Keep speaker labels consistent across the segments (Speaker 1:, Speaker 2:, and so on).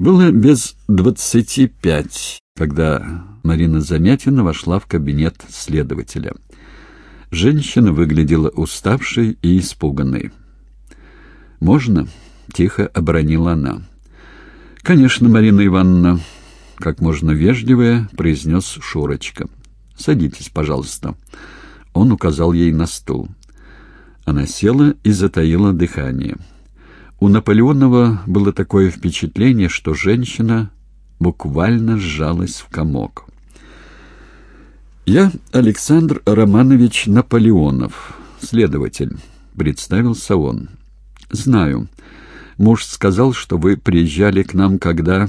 Speaker 1: Было без двадцати пять, когда Марина Замятина вошла в кабинет следователя. Женщина выглядела уставшей и испуганной. «Можно?» — тихо оборонила она. «Конечно, Марина Ивановна», — как можно вежливее произнес Шурочка. «Садитесь, пожалуйста». Он указал ей на стул. Она села и затаила дыхание. У Наполеонова было такое впечатление, что женщина буквально сжалась в комок. «Я Александр Романович Наполеонов, следователь», — представился он. «Знаю. Муж сказал, что вы приезжали к нам, когда...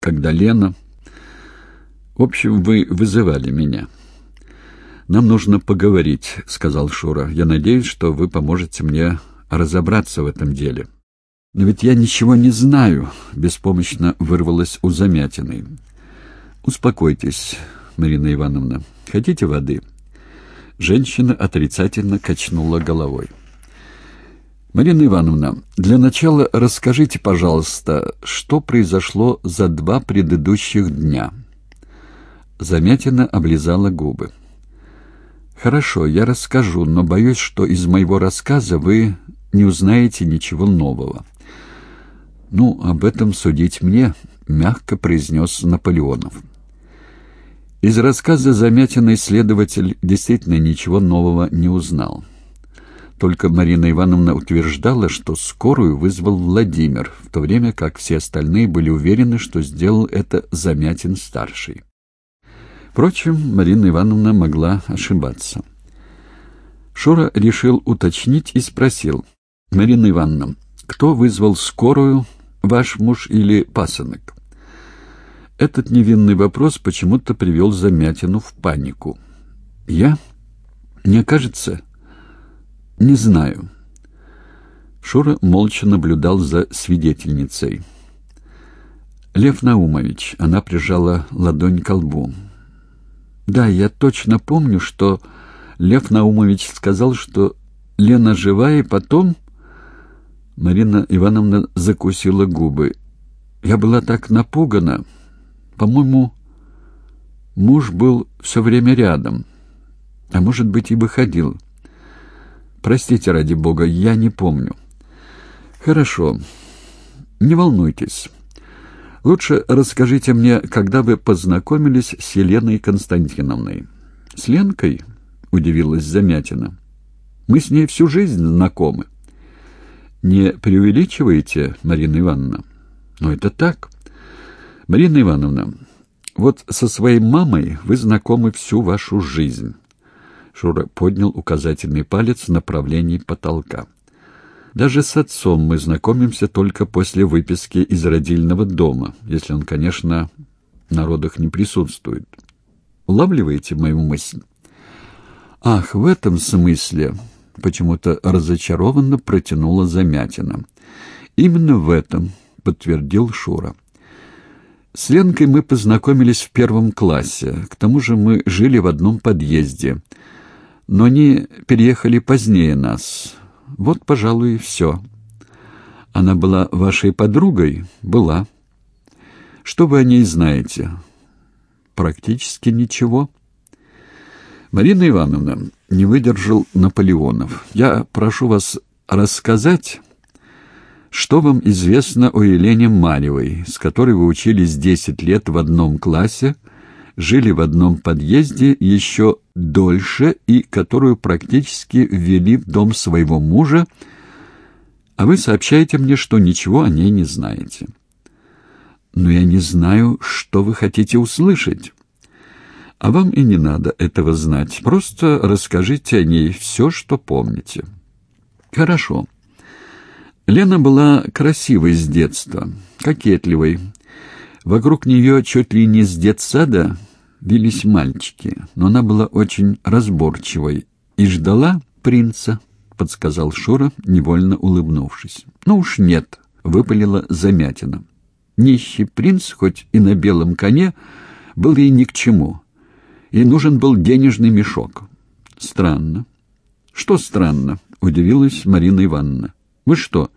Speaker 1: когда Лена... В общем, вы вызывали меня». «Нам нужно поговорить», — сказал Шура. «Я надеюсь, что вы поможете мне разобраться в этом деле». «Но ведь я ничего не знаю», — беспомощно вырвалась у Замятиной. «Успокойтесь, Марина Ивановна. Хотите воды?» Женщина отрицательно качнула головой. «Марина Ивановна, для начала расскажите, пожалуйста, что произошло за два предыдущих дня?» Замятина облизала губы. «Хорошо, я расскажу, но боюсь, что из моего рассказа вы не узнаете ничего нового». «Ну, об этом судить мне», — мягко произнес Наполеонов. Из рассказа замятенный следователь действительно ничего нового не узнал. Только Марина Ивановна утверждала, что скорую вызвал Владимир, в то время как все остальные были уверены, что сделал это Замятин-старший. Впрочем, Марина Ивановна могла ошибаться. Шура решил уточнить и спросил. «Марина Ивановна, кто вызвал скорую, ваш муж или пасынок?» Этот невинный вопрос почему-то привел Замятину в панику. «Я? Мне кажется...» «Не знаю». Шура молча наблюдал за свидетельницей. «Лев Наумович», — она прижала ладонь к лбу, — да, я точно помню, что Лев Наумович сказал, что Лена жива, и потом... Марина Ивановна закусила губы. Я была так напугана. По-моему, муж был все время рядом. А может быть, и выходил. Простите, ради бога, я не помню. Хорошо. Не волнуйтесь. Лучше расскажите мне, когда вы познакомились с Еленой Константиновной. С Ленкой? удивилась Замятина. Мы с ней всю жизнь знакомы. Не преувеличиваете, Марина Ивановна? Но это так. Марина Ивановна, вот со своей мамой вы знакомы всю вашу жизнь. Шура поднял указательный палец в направлении потолка. Даже с отцом мы знакомимся только после выписки из родильного дома, если он, конечно, на родах не присутствует. Улавливаете мою мысль? Ах, в этом смысле почему-то разочарованно протянула Замятина. Именно в этом, подтвердил Шура. С Ленкой мы познакомились в первом классе. К тому же мы жили в одном подъезде. Но они переехали позднее нас. Вот, пожалуй, и все. Она была вашей подругой? Была. Что вы о ней знаете? Практически ничего. Марина Ивановна, не выдержал Наполеонов. Я прошу вас рассказать, что вам известно о Елене Марьевой, с которой вы учились десять лет в одном классе, жили в одном подъезде еще дольше и которую практически ввели в дом своего мужа, а вы сообщаете мне, что ничего о ней не знаете. Но я не знаю, что вы хотите услышать. А вам и не надо этого знать. Просто расскажите о ней все, что помните. Хорошо. Лена была красивой с детства, кокетливой. Вокруг нее чуть ли не с детсада бились мальчики, но она была очень разборчивой и ждала принца, подсказал Шура, невольно улыбнувшись. Ну уж нет, выпалила Замятина. Нищий принц, хоть и на белом коне, был ей ни к чему. Ей нужен был денежный мешок. Странно. Что странно? удивилась Марина Ивановна. Вы что,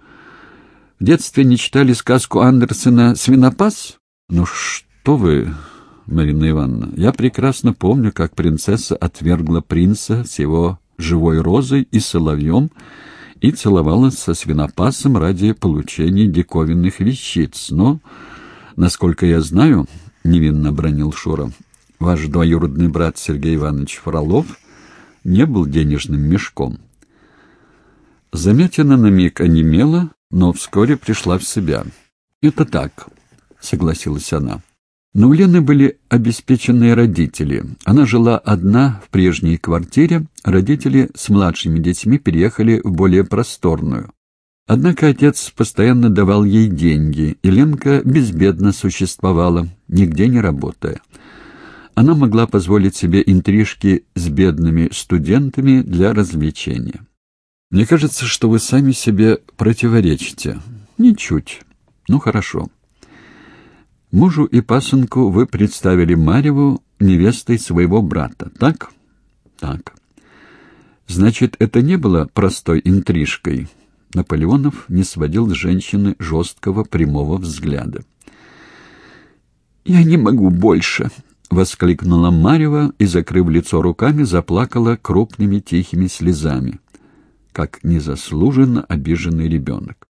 Speaker 1: В детстве не читали сказку Андерсена «Свинопас»? Ну что вы, Марина Ивановна, я прекрасно помню, как принцесса отвергла принца с его живой розой и соловьем и целовалась со свинопасом ради получения диковинных вещиц. Но, насколько я знаю, — невинно бронил Шура, — ваш двоюродный брат Сергей Иванович Фролов не был денежным мешком. Заметина на миг онемела, но вскоре пришла в себя. «Это так», — согласилась она. Но у Лены были обеспеченные родители. Она жила одна в прежней квартире, родители с младшими детьми переехали в более просторную. Однако отец постоянно давал ей деньги, и Ленка безбедно существовала, нигде не работая. Она могла позволить себе интрижки с бедными студентами для развлечения. «Мне кажется, что вы сами себе противоречите». «Ничуть. Ну, хорошо». Мужу и пасынку вы представили Марьеву невестой своего брата, так? Так. Значит, это не было простой интрижкой. Наполеонов не сводил с женщины жесткого прямого взгляда. «Я не могу больше!» — воскликнула Марьева и, закрыв лицо руками, заплакала крупными тихими слезами, как незаслуженно обиженный ребенок.